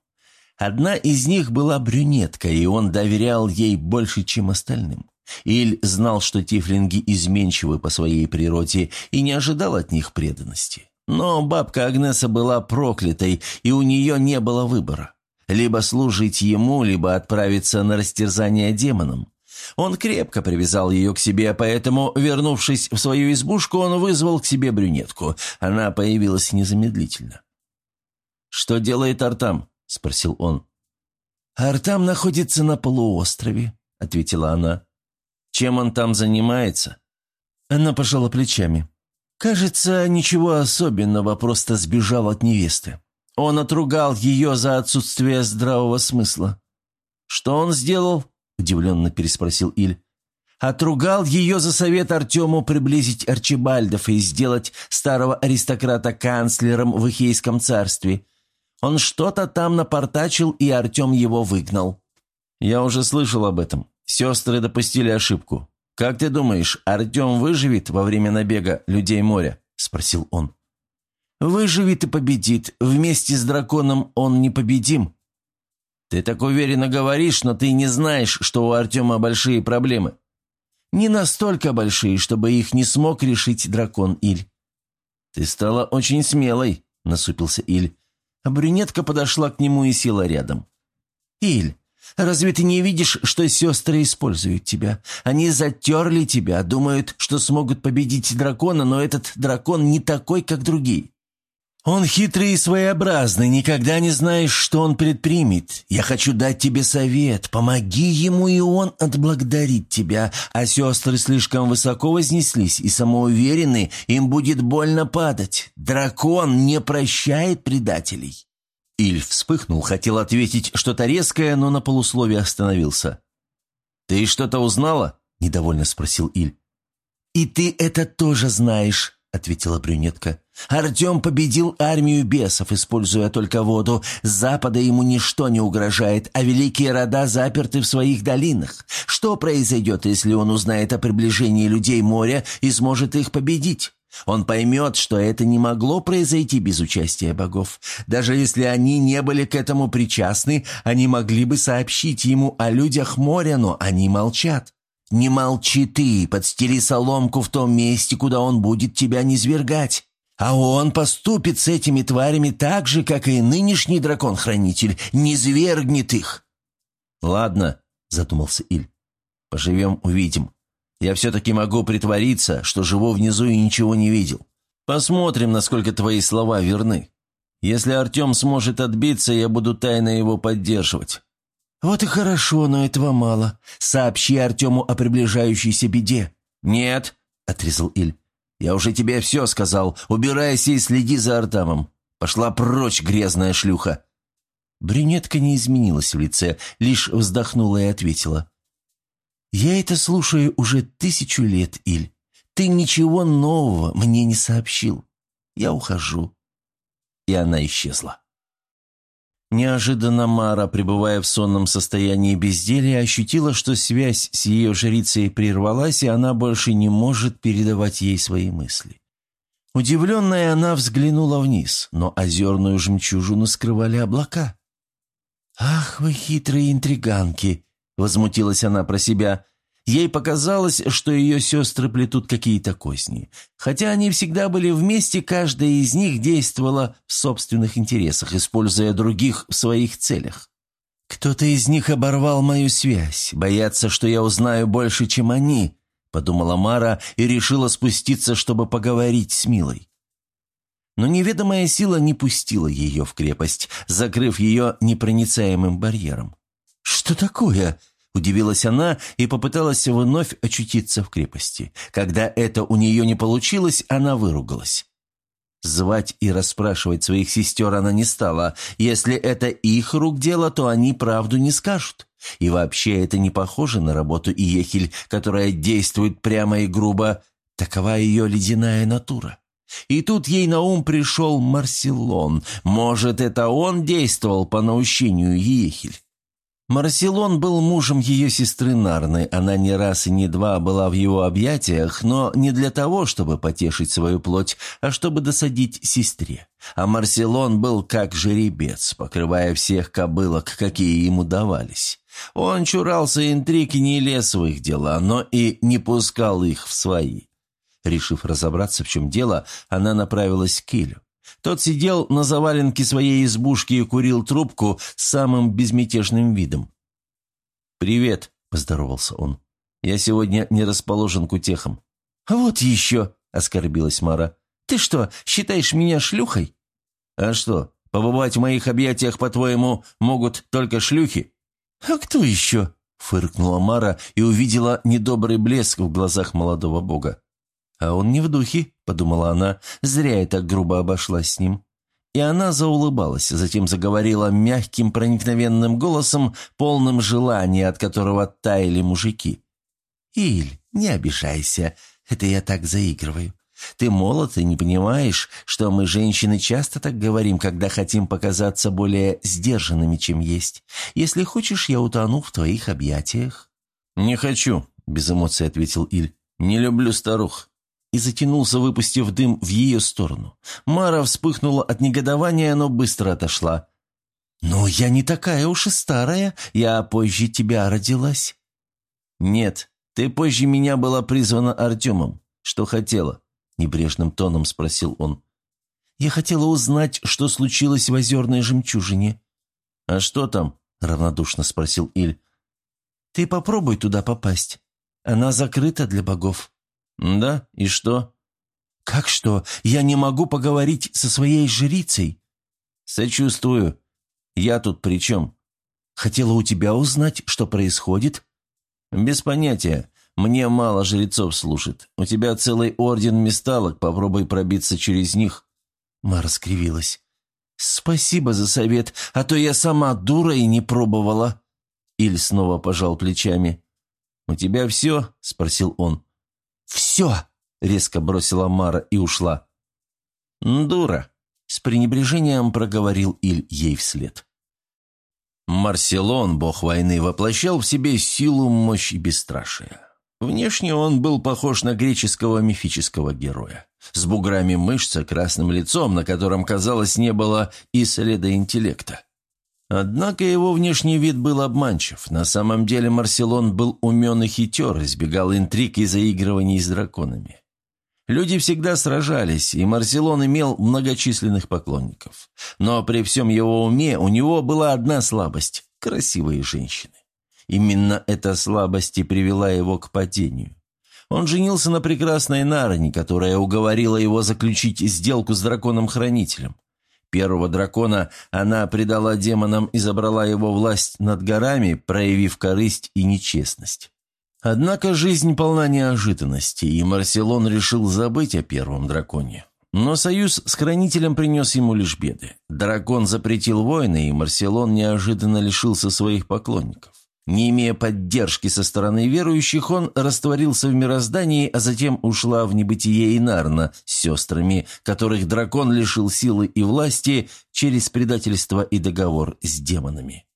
Одна из них была брюнетка, и он доверял ей больше, чем остальным. Иль знал, что тифлинги изменчивы по своей природе, и не ожидал от них преданности. Но бабка Агнеса была проклятой, и у нее не было выбора. Либо служить ему, либо отправиться на растерзание демонам. Он крепко привязал ее к себе, поэтому, вернувшись в свою избушку, он вызвал к себе брюнетку. Она появилась незамедлительно. «Что делает Артам?» – спросил он. «Артам находится на полуострове», – ответила она. «Чем он там занимается?» Она пожала плечами. «Кажется, ничего особенного, просто сбежал от невесты. Он отругал ее за отсутствие здравого смысла. «Что он сделал?» – удивленно переспросил Иль. «Отругал ее за совет Артему приблизить Арчибальдов и сделать старого аристократа канцлером в Ихейском царстве. Он что-то там напортачил, и Артем его выгнал». «Я уже слышал об этом. Сестры допустили ошибку. Как ты думаешь, Артем выживет во время набега людей моря?» – спросил он. Выживет и победит. Вместе с драконом он непобедим. Ты так уверенно говоришь, но ты не знаешь, что у Артема большие проблемы. Не настолько большие, чтобы их не смог решить дракон Иль. Ты стала очень смелой, насупился Иль. А брюнетка подошла к нему и села рядом. Иль, разве ты не видишь, что сестры используют тебя? Они затерли тебя, думают, что смогут победить дракона, но этот дракон не такой, как другие. «Он хитрый и своеобразный, никогда не знаешь, что он предпримет. Я хочу дать тебе совет. Помоги ему, и он отблагодарит тебя. А сестры слишком высоко вознеслись и самоуверены, им будет больно падать. Дракон не прощает предателей». Иль вспыхнул, хотел ответить что-то резкое, но на полусловие остановился. «Ты что-то узнала?» – недовольно спросил Иль. «И ты это тоже знаешь», – ответила брюнетка. Артем победил армию бесов, используя только воду. С запада ему ничто не угрожает, а великие рода заперты в своих долинах. Что произойдет, если он узнает о приближении людей моря и сможет их победить? Он поймет, что это не могло произойти без участия богов. Даже если они не были к этому причастны, они могли бы сообщить ему о людях моря, но они молчат. «Не молчи ты, подстели соломку в том месте, куда он будет тебя низвергать. А он поступит с этими тварями так же, как и нынешний дракон-хранитель, не свергнет их. «Ладно», — задумался Иль. «Поживем, увидим. Я все-таки могу притвориться, что живу внизу и ничего не видел. Посмотрим, насколько твои слова верны. Если Артем сможет отбиться, я буду тайно его поддерживать». «Вот и хорошо, но этого мало. Сообщи Артему о приближающейся беде». «Нет», — отрезал Иль. «Я уже тебе все сказал. Убирайся и следи за Артамом. Пошла прочь, грязная шлюха!» Брюнетка не изменилась в лице, лишь вздохнула и ответила. «Я это слушаю уже тысячу лет, Иль. Ты ничего нового мне не сообщил. Я ухожу». И она исчезла. Неожиданно Мара, пребывая в сонном состоянии безделия, ощутила, что связь с ее жрицей прервалась, и она больше не может передавать ей свои мысли. Удивленная, она взглянула вниз, но озерную жемчужину скрывали облака. «Ах вы хитрые интриганки!» — возмутилась она про себя. Ей показалось, что ее сестры плетут какие-то козни. Хотя они всегда были вместе, каждая из них действовала в собственных интересах, используя других в своих целях. «Кто-то из них оборвал мою связь, боятся, что я узнаю больше, чем они», — подумала Мара и решила спуститься, чтобы поговорить с Милой. Но неведомая сила не пустила ее в крепость, закрыв ее непроницаемым барьером. «Что такое?» Удивилась она и попыталась вновь очутиться в крепости. Когда это у нее не получилось, она выругалась. Звать и расспрашивать своих сестер она не стала. Если это их рук дело, то они правду не скажут. И вообще это не похоже на работу Иехель, которая действует прямо и грубо. Такова ее ледяная натура. И тут ей на ум пришел Марселон. Может, это он действовал по наущению Иехель? Марселон был мужем ее сестры Нарны, она не раз и не два была в его объятиях, но не для того, чтобы потешить свою плоть, а чтобы досадить сестре. А Марселон был как жеребец, покрывая всех кобылок, какие ему давались. Он чурался интриг и не лез в их дела, но и не пускал их в свои. Решив разобраться, в чем дело, она направилась к Килю. Тот сидел на заваленке своей избушки и курил трубку с самым безмятежным видом. «Привет», — поздоровался он. «Я сегодня не расположен к утехам». «Вот еще», — оскорбилась Мара. «Ты что, считаешь меня шлюхой?» «А что, побывать в моих объятиях, по-твоему, могут только шлюхи?» «А кто еще?» — фыркнула Мара и увидела недобрый блеск в глазах молодого бога. «А он не в духе», — подумала она, — «зря я так грубо обошлась с ним». И она заулыбалась, затем заговорила мягким проникновенным голосом, полным желания, от которого таяли мужики. «Иль, не обижайся, это я так заигрываю. Ты молод и не понимаешь, что мы, женщины, часто так говорим, когда хотим показаться более сдержанными, чем есть. Если хочешь, я утону в твоих объятиях». «Не хочу», — без эмоций ответил Иль. «Не люблю старух» и затянулся, выпустив дым в ее сторону. Мара вспыхнула от негодования, но быстро отошла. «Но я не такая уж и старая, я позже тебя родилась». «Нет, ты позже меня была призвана Артемом. Что хотела?» — небрежным тоном спросил он. «Я хотела узнать, что случилось в озерной жемчужине». «А что там?» — равнодушно спросил Иль. «Ты попробуй туда попасть. Она закрыта для богов». «Да? И что?» «Как что? Я не могу поговорить со своей жрицей?» «Сочувствую. Я тут при чем?» «Хотела у тебя узнать, что происходит?» «Без понятия. Мне мало жрецов служит. У тебя целый орден месталок, попробуй пробиться через них». Мара скривилась. «Спасибо за совет, а то я сама дура и не пробовала». Иль снова пожал плечами. «У тебя все?» – спросил он. «Все!» — резко бросила Мара и ушла. «Дура!» — с пренебрежением проговорил Иль ей вслед. Марселон, бог войны, воплощал в себе силу, мощь и бесстрашие. Внешне он был похож на греческого мифического героя. С буграми мышц красным лицом, на котором, казалось, не было и следа интеллекта. Однако его внешний вид был обманчив. На самом деле Марселон был умен и хитер, избегал интриг и заигрываний с драконами. Люди всегда сражались, и Марселон имел многочисленных поклонников. Но при всем его уме у него была одна слабость – красивые женщины. Именно эта слабость и привела его к падению. Он женился на прекрасной Нароне, которая уговорила его заключить сделку с драконом-хранителем. Первого дракона она предала демонам и забрала его власть над горами, проявив корысть и нечестность. Однако жизнь полна неожиданностей, и Марселон решил забыть о первом драконе. Но союз с Хранителем принес ему лишь беды. Дракон запретил войны, и Марселон неожиданно лишился своих поклонников. Не имея поддержки со стороны верующих, он растворился в мироздании, а затем ушла в небытие Инарна с сестрами, которых дракон лишил силы и власти через предательство и договор с демонами.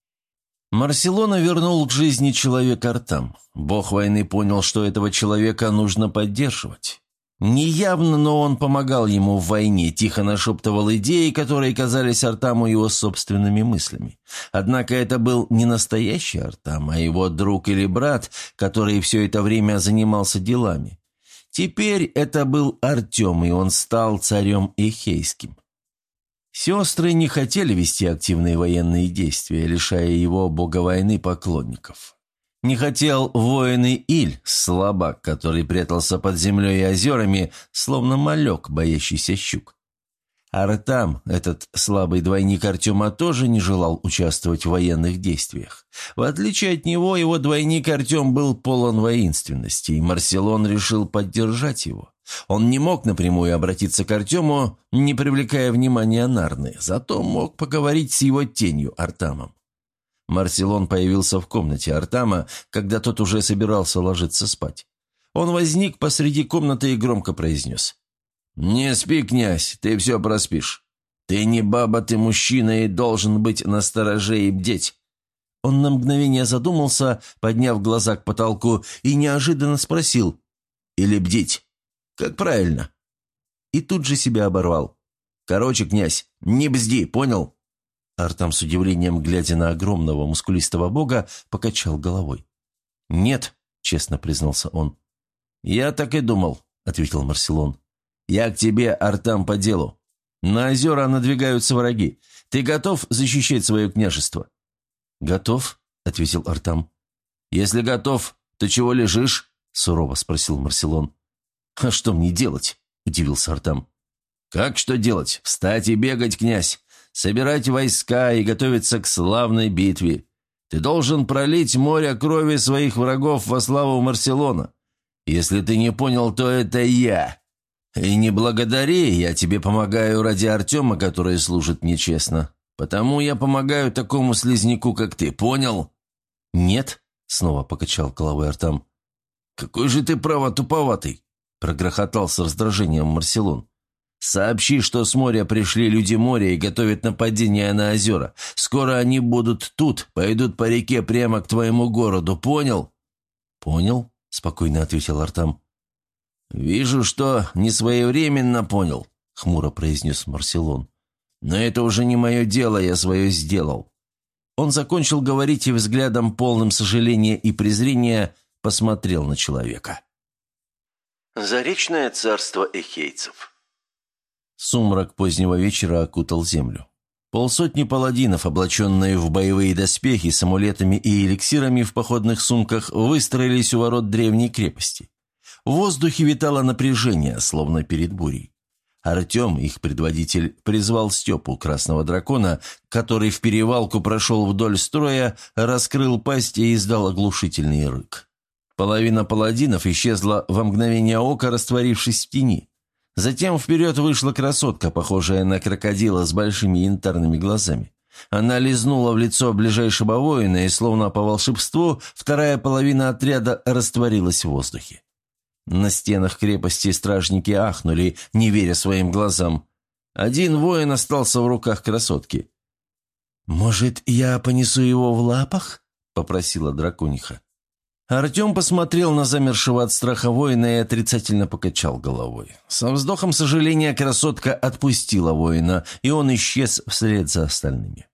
Марселона вернул к жизни человека Артам. Бог войны понял, что этого человека нужно поддерживать. Неявно, но он помогал ему в войне, тихо нашептывал идеи, которые казались Артаму его собственными мыслями. Однако это был не настоящий Артам, а его друг или брат, который все это время занимался делами. Теперь это был Артем, и он стал царем Эхейским. Сестры не хотели вести активные военные действия, лишая его бога войны поклонников. Не хотел воин Иль, слабак, который прятался под землей и озерами, словно малек, боящийся щук. Артам, этот слабый двойник Артема, тоже не желал участвовать в военных действиях. В отличие от него, его двойник Артем был полон воинственности, и Марселон решил поддержать его. Он не мог напрямую обратиться к Артему, не привлекая внимания Нарны, зато мог поговорить с его тенью Артамом. Марселон появился в комнате Артама, когда тот уже собирался ложиться спать. Он возник посреди комнаты и громко произнес. «Не спи, князь, ты все проспишь. Ты не баба, ты мужчина и должен быть настороже и бдеть». Он на мгновение задумался, подняв глаза к потолку, и неожиданно спросил «Или бдить?» Как правильно?» И тут же себя оборвал. «Короче, князь, не бзди, понял?» Артам с удивлением, глядя на огромного мускулистого бога, покачал головой. «Нет», — честно признался он. «Я так и думал», — ответил Марселон. «Я к тебе, Артам, по делу. На озера надвигаются враги. Ты готов защищать свое княжество?» «Готов», — ответил Артам. «Если готов, то чего лежишь?» — сурово спросил Марселон. «А что мне делать?» – удивился Артам. «Как что делать? Встать и бегать, князь! Собирать войска и готовиться к славной битве. Ты должен пролить море крови своих врагов во славу Марселона. Если ты не понял, то это я. И не благодари, я тебе помогаю ради Артема, который служит мне честно. Потому я помогаю такому слизняку, как ты, понял?» «Нет», — снова покачал головой Артам. «Какой же ты право туповатый!» Прогрохотал с раздражением Марселон. «Сообщи, что с моря пришли люди моря и готовят нападение на озера. Скоро они будут тут, пойдут по реке прямо к твоему городу, понял?» «Понял», — спокойно ответил Артам. «Вижу, что не своевременно понял», — хмуро произнес Марселон. «Но это уже не мое дело, я свое сделал». Он закончил говорить и взглядом, полным сожаления и презрения, посмотрел на человека. Заречное царство эхейцев. Сумрак позднего вечера окутал землю. Полсотни паладинов, облаченные в боевые доспехи с амулетами и эликсирами в походных сумках, выстроились у ворот древней крепости. В воздухе витало напряжение, словно перед бурей. Артем, их предводитель, призвал Степу, красного дракона, который в перевалку прошел вдоль строя, раскрыл пасть и издал оглушительный рык. Половина паладинов исчезла во мгновение ока, растворившись в тени. Затем вперед вышла красотка, похожая на крокодила с большими янтарными глазами. Она лизнула в лицо ближайшего воина, и, словно по волшебству, вторая половина отряда растворилась в воздухе. На стенах крепости стражники ахнули, не веря своим глазам. Один воин остался в руках красотки. «Может, я понесу его в лапах?» — попросила дракониха. Артем посмотрел на замершего от страха воина и отрицательно покачал головой. Со вздохом сожаления красотка отпустила воина, и он исчез вслед за остальными.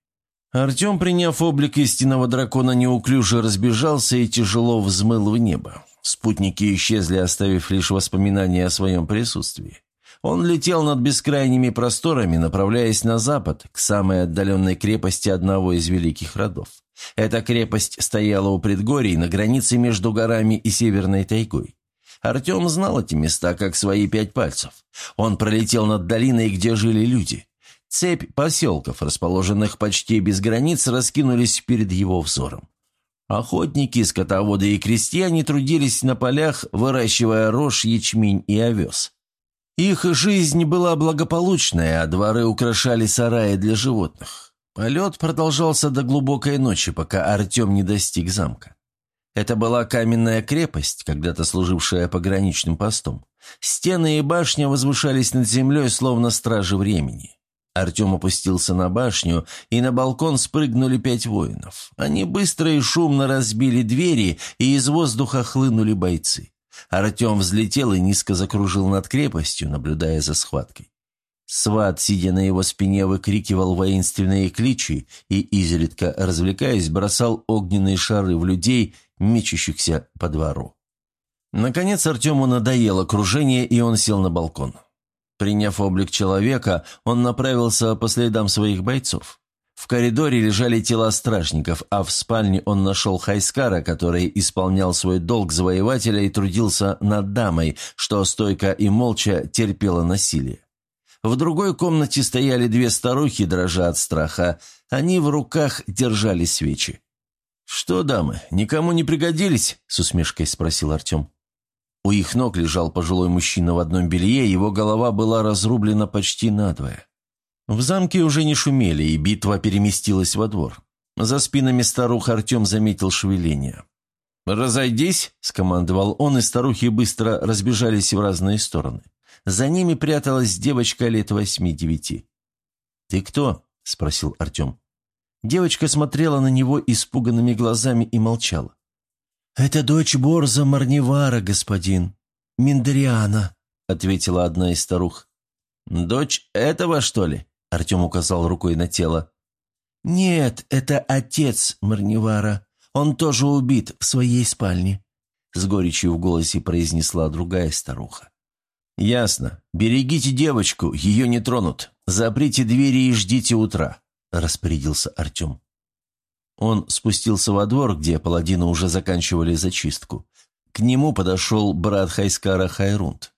Артем, приняв облик истинного дракона, неуклюже разбежался и тяжело взмыл в небо. Спутники исчезли, оставив лишь воспоминания о своем присутствии. Он летел над бескрайними просторами, направляясь на запад, к самой отдаленной крепости одного из великих родов. Эта крепость стояла у предгорий на границе между горами и северной тайгой. Артем знал эти места как свои пять пальцев. Он пролетел над долиной, где жили люди. Цепь поселков, расположенных почти без границ, раскинулись перед его взором. Охотники, скотоводы и крестьяне трудились на полях, выращивая рожь, ячмень и овес. Их жизнь была благополучная, а дворы украшали сараи для животных. Полет продолжался до глубокой ночи, пока Артем не достиг замка. Это была каменная крепость, когда-то служившая пограничным постом. Стены и башня возвышались над землей, словно стражи времени. Артем опустился на башню, и на балкон спрыгнули пять воинов. Они быстро и шумно разбили двери, и из воздуха хлынули бойцы. Артем взлетел и низко закружил над крепостью, наблюдая за схваткой. Сват, сидя на его спине, выкрикивал воинственные кличи и, изредка развлекаясь, бросал огненные шары в людей, мечущихся по двору. Наконец Артему надоело кружение, и он сел на балкон. Приняв облик человека, он направился по следам своих бойцов. В коридоре лежали тела стражников, а в спальне он нашел Хайскара, который исполнял свой долг завоевателя и трудился над дамой, что стойко и молча терпела насилие. В другой комнате стояли две старухи, дрожа от страха. Они в руках держали свечи. «Что, дамы, никому не пригодились?» – с усмешкой спросил Артем. У их ног лежал пожилой мужчина в одном белье, его голова была разрублена почти надвое. В замке уже не шумели, и битва переместилась во двор. За спинами старух Артем заметил шевеление. «Разойдись!» – скомандовал он, и старухи быстро разбежались в разные стороны. За ними пряталась девочка лет восьми-девяти. «Ты кто?» – спросил Артем. Девочка смотрела на него испуганными глазами и молчала. «Это дочь Борза Марневара, господин. Миндариана», — ответила одна из старух. «Дочь этого, что ли?» — Артем указал рукой на тело. «Нет, это отец Марневара. Он тоже убит в своей спальне», — с горечью в голосе произнесла другая старуха. «Ясно. Берегите девочку, ее не тронут. Заприте двери и ждите утра», — распорядился Артем. Он спустился во двор, где паладины уже заканчивали зачистку. К нему подошел брат Хайскара Хайрунд.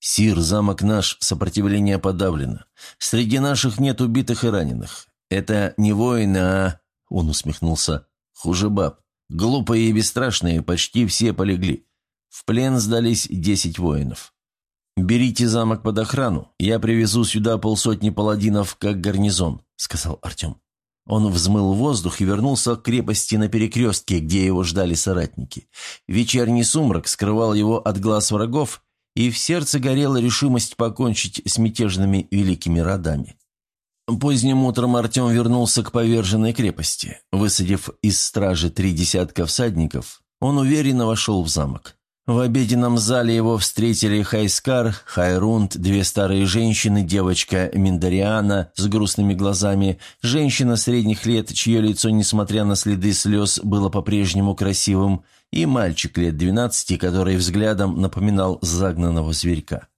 «Сир, замок наш, сопротивление подавлено. Среди наших нет убитых и раненых. Это не воины, а...» Он усмехнулся. «Хуже баб. Глупые и бесстрашные, почти все полегли. В плен сдались десять воинов. Берите замок под охрану. Я привезу сюда полсотни паладинов, как гарнизон», — сказал Артем. Он взмыл воздух и вернулся к крепости на перекрестке, где его ждали соратники. Вечерний сумрак скрывал его от глаз врагов, и в сердце горела решимость покончить с мятежными великими родами. Поздним утром Артем вернулся к поверженной крепости. Высадив из стражи три десятка всадников, он уверенно вошел в замок. В обеденном зале его встретили Хайскар, Хайрунд, две старые женщины, девочка Миндариана с грустными глазами, женщина средних лет, чье лицо, несмотря на следы слез, было по-прежнему красивым, и мальчик лет двенадцати, который взглядом напоминал загнанного зверька.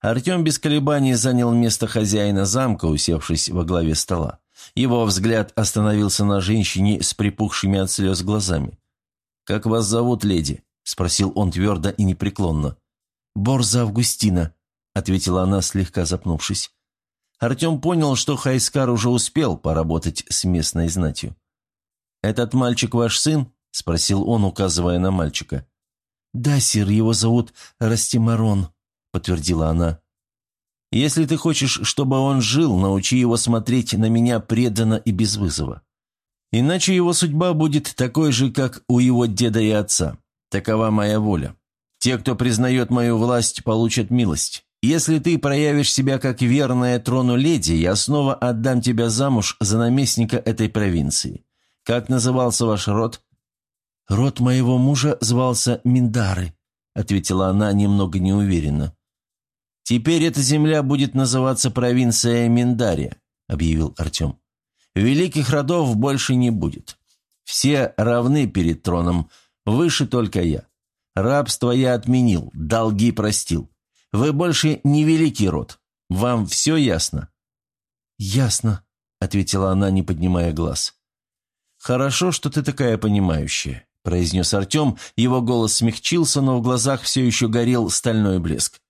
Артем без колебаний занял место хозяина замка, усевшись во главе стола. Его взгляд остановился на женщине с припухшими от слез глазами. «Как вас зовут, леди?» – спросил он твердо и непреклонно. «Борза Августина», – ответила она, слегка запнувшись. Артем понял, что Хайскар уже успел поработать с местной знатью. «Этот мальчик ваш сын?» – спросил он, указывая на мальчика. «Да, сир, его зовут Растимарон», – подтвердила она. «Если ты хочешь, чтобы он жил, научи его смотреть на меня преданно и без вызова. Иначе его судьба будет такой же, как у его деда и отца. Такова моя воля. Те, кто признает мою власть, получат милость. Если ты проявишь себя как верная трону леди, я снова отдам тебя замуж за наместника этой провинции. Как назывался ваш род?» «Род моего мужа звался Миндары», — ответила она немного неуверенно. «Теперь эта земля будет называться провинция Миндария», — объявил Артем. «Великих родов больше не будет. Все равны перед троном, Выше только я. Рабство я отменил, долги простил. Вы больше не великий род. Вам все ясно?» «Ясно», — ответила она, не поднимая глаз. «Хорошо, что ты такая понимающая», — произнес Артем. Его голос смягчился, но в глазах все еще горел стальной блеск.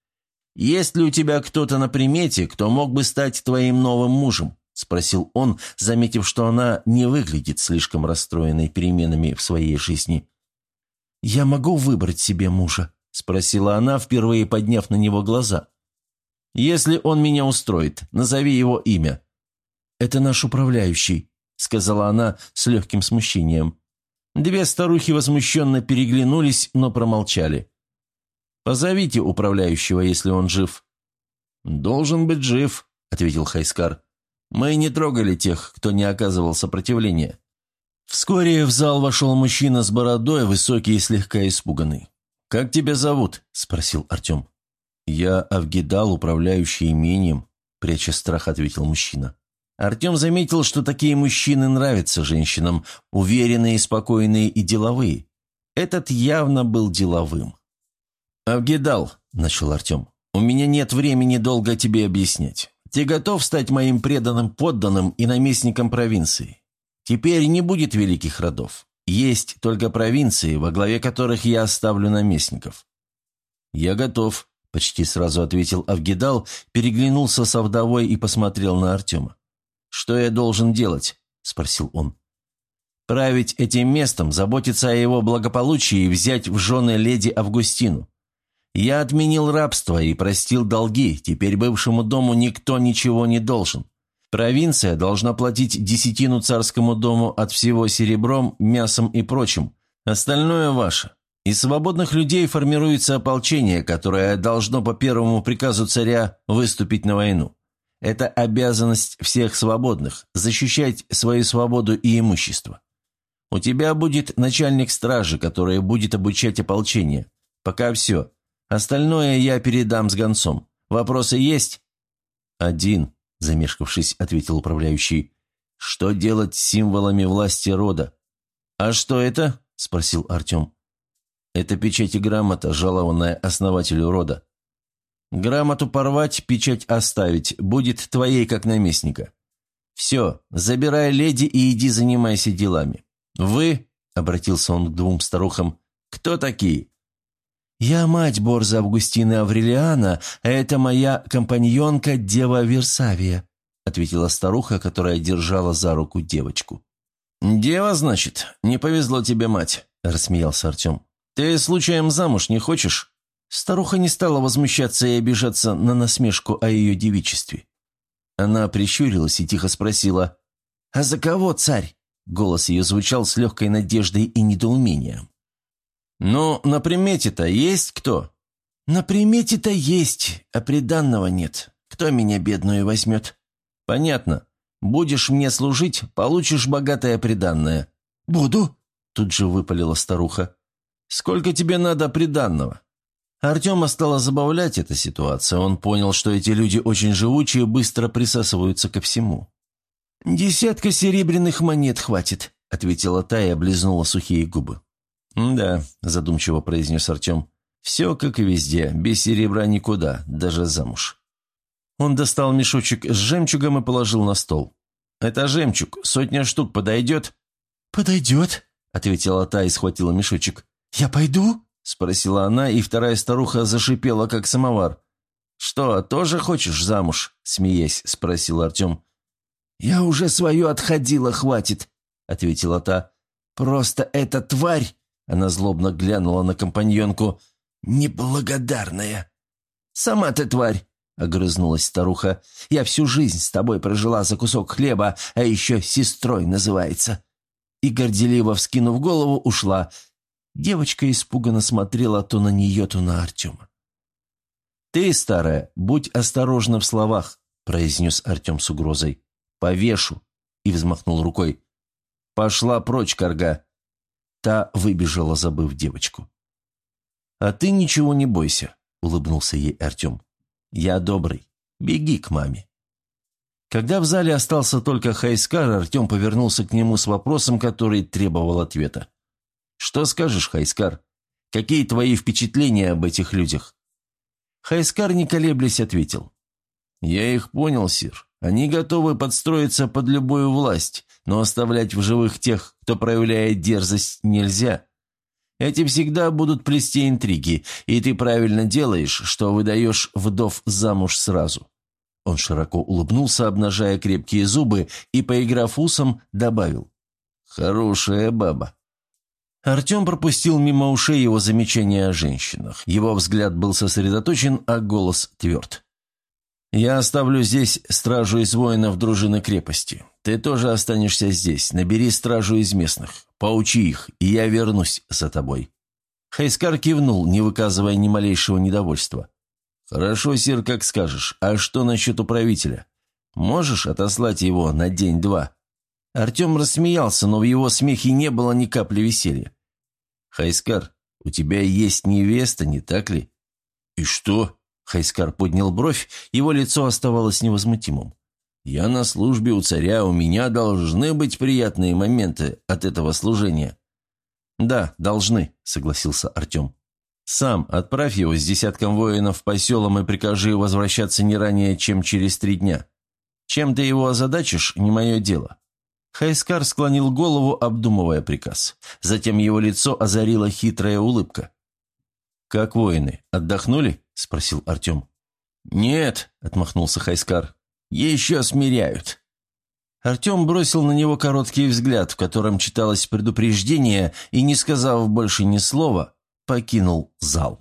«Есть ли у тебя кто-то на примете, кто мог бы стать твоим новым мужем?» — спросил он, заметив, что она не выглядит слишком расстроенной переменами в своей жизни. «Я могу выбрать себе мужа?» — спросила она, впервые подняв на него глаза. «Если он меня устроит, назови его имя». «Это наш управляющий», — сказала она с легким смущением. Две старухи возмущенно переглянулись, но промолчали. «Позовите управляющего, если он жив». «Должен быть жив», — ответил Хайскар. «Мы не трогали тех, кто не оказывал сопротивления». Вскоре в зал вошел мужчина с бородой, высокий и слегка испуганный. «Как тебя зовут?» – спросил Артем. «Я Авгидал, управляющий имением», – пряча страх, ответил мужчина. Артем заметил, что такие мужчины нравятся женщинам, уверенные, спокойные и деловые. Этот явно был деловым. «Авгидал», – начал Артем, – «у меня нет времени долго тебе объяснять. Ты готов стать моим преданным подданным и наместником провинции? Теперь не будет великих родов. Есть только провинции, во главе которых я оставлю наместников». «Я готов», – почти сразу ответил Авгидал, переглянулся со вдовой и посмотрел на Артема. «Что я должен делать?» – спросил он. «Править этим местом, заботиться о его благополучии и взять в жены леди Августину. Я отменил рабство и простил долги, теперь бывшему дому никто ничего не должен. Провинция должна платить десятину царскому дому от всего серебром, мясом и прочим. Остальное ваше. Из свободных людей формируется ополчение, которое должно по первому приказу царя выступить на войну. Это обязанность всех свободных – защищать свою свободу и имущество. У тебя будет начальник стражи, который будет обучать ополчение. Пока все. Остальное я передам с гонцом. Вопросы есть? Один. – замешкавшись, ответил управляющий. «Что делать с символами власти рода?» «А что это?» – спросил Артем. «Это печать и грамота, жалованная основателю рода. Грамоту порвать, печать оставить, будет твоей как наместника. Все, забирай леди и иди занимайся делами. Вы, – обратился он к двум старухам, – кто такие?» «Я мать Борза Августина Аврелиана, а это моя компаньонка Дева Версавия», ответила старуха, которая держала за руку девочку. «Дева, значит? Не повезло тебе, мать», – рассмеялся Артем. «Ты случаем замуж не хочешь?» Старуха не стала возмущаться и обижаться на насмешку о ее девичестве. Она прищурилась и тихо спросила, «А за кого царь?» Голос ее звучал с легкой надеждой и недоумением. «Ну, на примете-то есть кто?» «На примете-то есть, а приданного нет. Кто меня бедную возьмет?» «Понятно. Будешь мне служить, получишь богатое приданное». «Буду», — тут же выпалила старуха. «Сколько тебе надо приданного?» Артема стала забавлять эта ситуация. Он понял, что эти люди очень живучие, быстро присасываются ко всему. «Десятка серебряных монет хватит», — ответила та и облизнула сухие губы. «Да», – задумчиво произнес Артем. «Все как и везде, без серебра никуда, даже замуж». Он достал мешочек с жемчугом и положил на стол. «Это жемчуг, сотня штук подойдет?» «Подойдет», – ответила та и схватила мешочек. «Я пойду?» – спросила она, и вторая старуха зашипела, как самовар. «Что, тоже хочешь замуж?» – смеясь, спросил Артем. «Я уже свое отходила, хватит», – ответила та. «Просто эта тварь она злобно глянула на компаньонку. «Неблагодарная!» «Сама ты тварь!» — огрызнулась старуха. «Я всю жизнь с тобой прожила за кусок хлеба, а еще сестрой называется». И, горделиво вскинув голову, ушла. Девочка испуганно смотрела то на нее, то на Артема. «Ты, старая, будь осторожна в словах», — произнес Артем с угрозой. «Повешу», — и взмахнул рукой. «Пошла прочь, корга. Та выбежала, забыв девочку. «А ты ничего не бойся», — улыбнулся ей Артем. «Я добрый. Беги к маме». Когда в зале остался только Хайскар, Артем повернулся к нему с вопросом, который требовал ответа. «Что скажешь, Хайскар? Какие твои впечатления об этих людях?» Хайскар, не колеблясь, ответил. «Я их понял, Сир. Они готовы подстроиться под любую власть, но оставлять в живых тех, кто проявляет дерзость, нельзя. Эти всегда будут плести интриги, и ты правильно делаешь, что выдаешь вдов замуж сразу». Он широко улыбнулся, обнажая крепкие зубы, и, поиграв усом, добавил. «Хорошая баба». Артем пропустил мимо ушей его замечания о женщинах. Его взгляд был сосредоточен, а голос тверд. «Я оставлю здесь стражу из воинов дружины крепости. Ты тоже останешься здесь. Набери стражу из местных. Поучи их, и я вернусь за тобой». Хайскар кивнул, не выказывая ни малейшего недовольства. «Хорошо, сир, как скажешь. А что насчет управителя? Можешь отослать его на день-два?» Артем рассмеялся, но в его смехе не было ни капли веселья. «Хайскар, у тебя есть невеста, не так ли?» «И что?» Хайскар поднял бровь, его лицо оставалось невозмутимым. «Я на службе у царя, у меня должны быть приятные моменты от этого служения». «Да, должны», — согласился Артем. «Сам отправь его с десятком воинов по селам и прикажи возвращаться не ранее, чем через три дня. Чем ты его озадачишь, не мое дело». Хайскар склонил голову, обдумывая приказ. Затем его лицо озарила хитрая улыбка. «Как воины, отдохнули?» – спросил Артем. «Нет», – отмахнулся Хайскар. «Еще смиряют». Артем бросил на него короткий взгляд, в котором читалось предупреждение, и, не сказав больше ни слова, покинул зал.